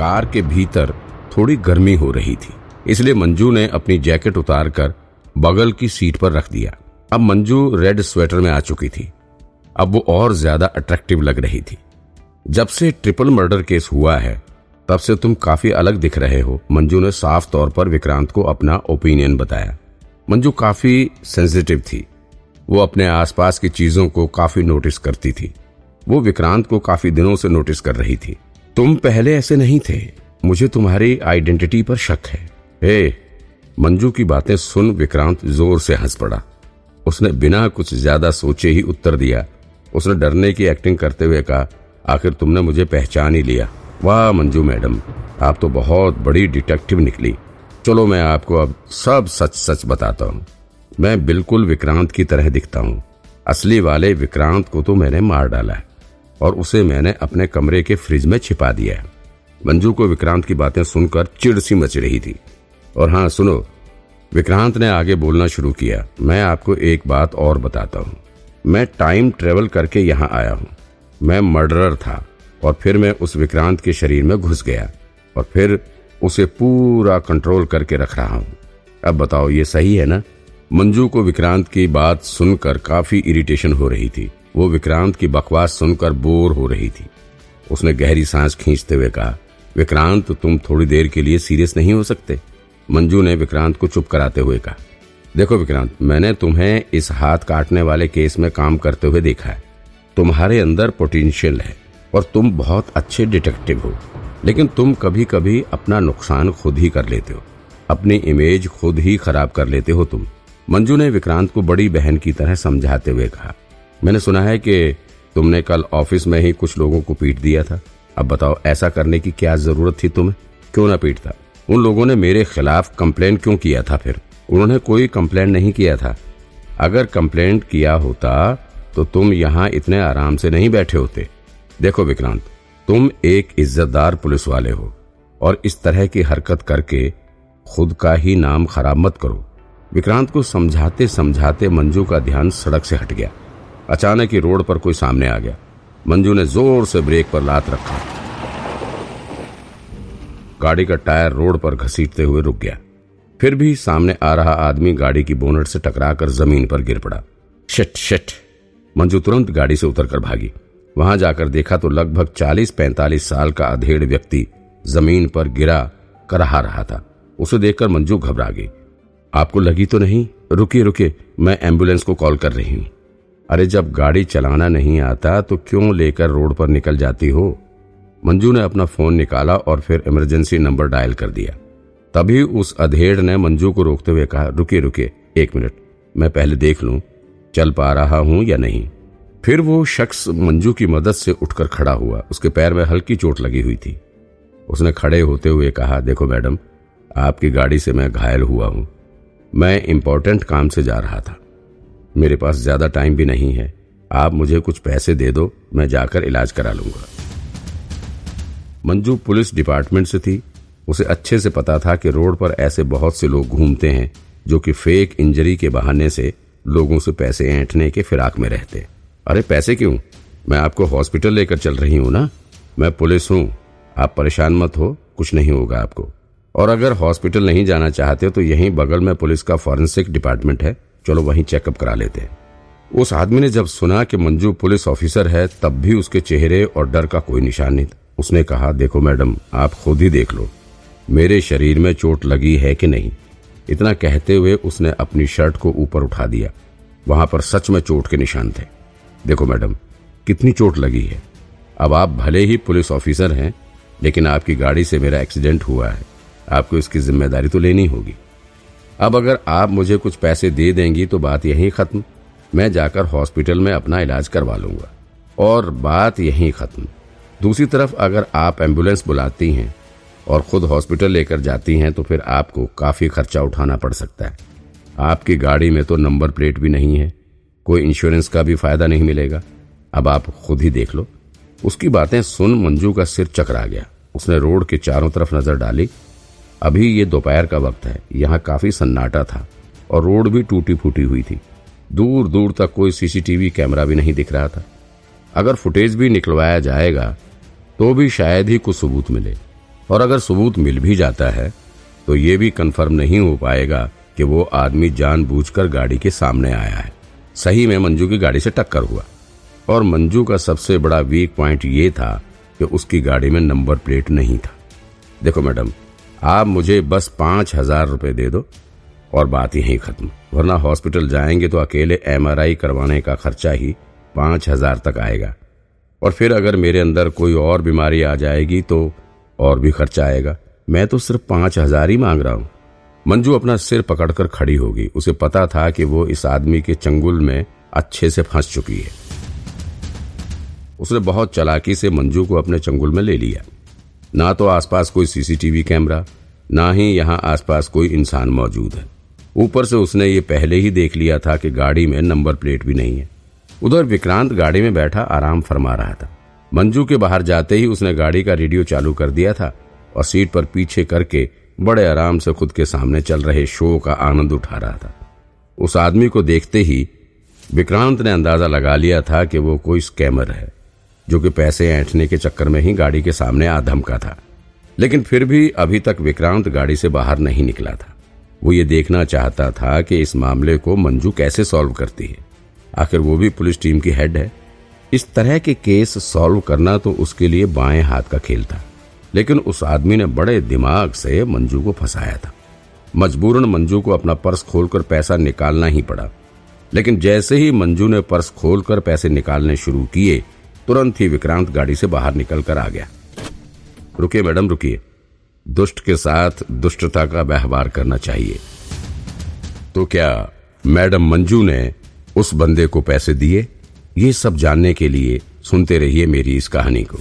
Car के भीतर थोड़ी गर्मी हो रही थी, इसलिए मंजू ने अपनी जैकेट उतारकर बगल की सीट पर रख दिया। अब मंजू रेड स्वेटर में आ चुकी थी। अब वो और ज़्यादा अट्रैक्टिव लग रही थी। जब से ट्रिपल मर्डर केस हुआ है, तब से तुम काफ़ी अलग दिख रहे हो, मंजू ने साफ़ तौर पर विक्रांत को अपना ओपिनियन बताया। मंजू काफ़ी सेंसिटिव थी। वो अपने आसपास की चीज़ों को काफ़ी नोटिस करती थी। वो विक्रांत को काफ़ी दिनों से नोटिस कर रही थी। तुम पहले ऐसे नहीं थे। मुझे तुम्हारी आइडेंटिटी पर शक है। हे, मंजू की बातें सुन विक्रांत ज़ोर से हंस पड़ा। उसने बिना कुछ ज़्यादा सोचे ही उत्तर दिया। उसने डरने की एक्टिंग करते हुए कहा, आखिर तुमने मुझे पहचान ही लिया। वाह, मंजू मैडम, आप तो बहुत बड़ी डिटेक्टिव निकली। चलो मैं आपको अब सब सच सच बताता हूँ। मैं बिल्कुल विक्रांत की तरह दिखता हूँ। असली वाले विक्रांत को तो मैंने मार डाला है। और उसे मैंने अपने कमरे के फ्रिज में छिपा दिया मंजू को विक्रांत की बातें सुनकर चिड़ सी मच रही थी। और हाँ सुनो, विक्रांत ने आगे बोलना शुरू किया। मैं आपको एक बात और बताता हूँ। मैं टाइम ट्रेवल करके यहाँ आया हूँ। मैं मर्डरर था और फिर मैं उस विक्रांत के शरीर में घुस गया और फिर उसे पूरा कंट्रोल करके रख रहा हूँ। अब बताओ, ये सही है ना? मंजू को विक्रांत की बात सुनकर काफ़ी इरिटेशन हो रही थी। वो विक्रांत की बकवास सुनकर बोर हो रही थी। उसने गहरी सांस खींचते हुए कहा, विक्रांत, तुम थोड़ी देर के लिए सीरियस नहीं हो सकते? मंजू ने विक्रांत को चुप कराते हुए कहा, देखो विक्रांत, मैंने तुम्हें इस हाथ काटने वाले केस में काम करते हुए देखा है। तुम्हारे अंदर पोटेंशियल है और तुम बहुत अच्छे डिटेक्टिव हो, लेकिन तुम कभी कभी अपना नुकसान खुद ही कर लेते हो। अपनी इमेज खुद ही खराब कर लेते हो तुम। मंजू ने विक्रांत को बड़ी बहन की तरह समझाते हुए कहा मैंने सुना है कि तुमने कल ऑफ़िस में ही कुछ लोगों को पीट दिया था। अब बताओ, ऐसा करने की क्या ज़रूरत थी तुम्हें? क्यों ना पीटता? उन लोगों ने मेरे खिलाफ कंप्लेन क्यों किया था फिर? उन्होंने कोई कंप्लेन नहीं किया था। अगर कंप्लेन किया होता तो तुम यहाँ इतने आराम से नहीं बैठे होते। देखो विक्रांत, तुम एक इज्जतदार पुलिस वाले हो, और इस तरह की हरकत करके खुद का ही नाम खराब मत करो। विक्रांत को समझाते समझाते मंजू का ध्यान सड़क से हट गया। अचानक ही रोड पर कोई सामने आ गया। मंजू ने ज़ोर से ब्रेक पर लात रखा। गाड़ी का टायर रोड पर घसीटते हुए रुक गया। फिर भी सामने आ रहा आदमी गाड़ी की बोनट से टकराकर ज़मीन पर गिर पड़ा। Shit shit. मंजू तुरंत गाड़ी से उतरकर भागी। वहाँ जाकर देखा तो लगभग 40-45 साल का अधेड़ व्यक्ति ज़मीन पर गिरा, करहा रहा था। उसे देखकर मंजू घबरा गई। आपको लगी तो नहीं? रुकिए रुकिए। मैं एंबुलेंस को कॉल कर रही हूँ। अरे जब गाड़ी चलाना नहीं आता तो क्यों लेकर रोड पर निकल जाती हो? मंजू ने अपना फ़ोन निकाला और फिर इमरजेंसी नंबर डायल कर दिया। तभी उस अधेड़ ने मंजू को रोकते हुए कहा रुके रुके एक मिनट, मैं पहले देख लूँ, चल पा रहा हूँ या नहीं? फिर वो शख्स मंजू की मदद से उठकर खड़ा हुआ। उसके पैर में हल्की चोट लगी हुई थी। उसने खड़े होते हुए कहा, देखो मैडम, आपकी गाड़ी से मैं घायल हुआ हूँ। मैं इम्पोर्टेंट काम से जा रहा था। मेरे पास ज़्यादा टाइम भी नहीं है। आप मुझे कुछ पैसे दे दो, मैं जाकर इलाज करा लूँगा। मंजू पुलिस डिपार्टमेंट से थी। उसे अच्छे से पता था कि रोड पर ऐसे बहुत से लोग घूमते हैं, जो कि फेक इंजरी के बहाने से लोगों से पैसे ऐंठने के फिराक में रहते अरे, पैसे क्यों? मैं आपको हॉस्पिटल लेकर चल रही हूँ ना? मैं पुलिस हूँ। आप परेशान मत हो, कुछ नहीं होगा आपको। और अगर हॉस्पिटल नहीं जाना चाहते तो यहीं बगल में पुलिस का फॉरेंसिक डिपार्टमेंट है। चलो वहीं चेकअप करा लेते हैं। उस आदमी ने जब सुना कि मंजू पुलिस ऑफिसर है, तब भी उसके चेहरे और डर का कोई निशान नहीं था। उसने कहा, देखो मैडम, आप खुद ही देख लो। मेरे शरीर में चोट लगी है कि नहीं? इतना कहते हुए उसने अपनी शर्ट को ऊपर उठा दिया। वहाँ पर सच में चोट के निशान थे। देखो मैडम, कितनी चोट लगी है। अब आप भले ही पुलिस ऑफिसर हैं, लेकिन आपकी गाड़ी से मेरा एक्सीडेंट हुआ है। आपको इसकी ज़िम्मेदारी तो लेनी होगी। अब अगर आप मुझे कुछ पैसे दे देंगी तो बात यहीं खत्म। मैं जाकर हॉस्पिटल में अपना इलाज करवा लूँगा। और बात यहीं खत्म। दूसरी तरफ़ अगर आप एंबुलेंस बुलाती हैं और खुद हॉस्पिटल लेकर जाती हैं तो फिर आपको काफ़ी खर्चा उठाना पड़ सकता है। आपकी गाड़ी में तो नंबर प्लेट भी नहीं है। कोई इंश्योरेंस का भी फ़ायदा नहीं मिलेगा। अब आप खुद ही देख लो। उसकी बातें सुन मंजू का सिर चकरा गया। उसने रोड के चारों तरफ़ नज़र डाली। अभी ये दोपहर का वक्त है। यहाँ काफ़ी सन्नाटा था और रोड भी टूटी फूटी हुई थी। दूर दूर तक कोई सीसीटीवी कैमरा भी नहीं दिख रहा था। अगर फुटेज भी निकलवाया जाएगा तो भी शायद ही कुछ सबूत मिले। और अगर सबूत मिल भी जाता है तो ये भी कंफर्म नहीं हो पाएगा कि वो आदमी जानबूझकर गाड़ी के सामने आया है। सही में मंजू की गाड़ी से टक्कर हुआ। और मंजू का सबसे बड़ा वीक पॉइंट ये था कि उसकी गाड़ी में नंबर प्लेट नहीं था। देखो मैडम आप मुझे बस पाँच हज़ार रुपए दे दो और बात यहीं खत्म। वरना हॉस्पिटल जाएँगे तो अकेले एमआरआई करवाने का खर्चा ही पाँच हज़ार तक आएगा। और फिर अगर मेरे अंदर कोई और बीमारी आ जाएगी तो और भी खर्चा आएगा। मैं तो सिर्फ़ पाँच हज़ार ही मांग रहा हूँ। मंजू अपना सिर पकड़कर खड़ी होगी। उसे पता था कि वो इस आदमी के चंगुल में अच्छे से फंस चुकी है। उसने बहुत चलाकी से मंजू को अपने चंगुल में ले लिया। ना तो आसपास कोई सीसीटीवी कैमरा, ना ही यहाँ आसपास कोई इंसान मौजूद है। ऊपर से उसने ये पहले ही देख लिया था कि गाड़ी में नंबर प्लेट भी नहीं है। उधर विक्रांत गाड़ी में बैठा आराम फरमा रहा था। मंजू के बाहर जाते ही उसने गाड़ी का रेडियो चालू कर दिया था और सीट पर पीछे करके बड़े आराम से खुद के सामने चल रहे शो का आनंद उठा रहा था। उस आदमी को देखते ही विक्रांत ने अंदाज़ा लगा लिया था कि वो कोई स्कैमर है। जो कि पैसे ऐंठने के चक्कर में ही गाड़ी के सामने आ धमका था। लेकिन फिर भी अभी तक विक्रांत गाड़ी से बाहर नहीं निकला था। वो ये देखना चाहता था कि इस मामले को मंजू कैसे सॉल्व करती है। आखिर वो भी पुलिस टीम की हेड है। इस तरह के केस सॉल्व करना तो उसके लिए बाएँ हाथ का खेल था। लेकिन उस आदमी ने बड़े दिमाग से मंजू को फंसाया था। मजबूरन मंजू को अपना पर्स खोलकर पैसा निकालना ही पड़ा। लेकिन जैसे ही मंजू ने पर्स खोलकर पैसे निकालने शुरू किए तुरंत ही विक्रांत गाड़ी से बाहर निकल कर आ गया। रुकिए मैडम, रुकिए। दुष्ट के साथ दुष्टता का व्यवहार करना चाहिए। तो क्या मैडम मंजू ने उस बंदे को पैसे दिए? ये सब जानने के लिए सुनते रहिए मेरी इस कहानी को।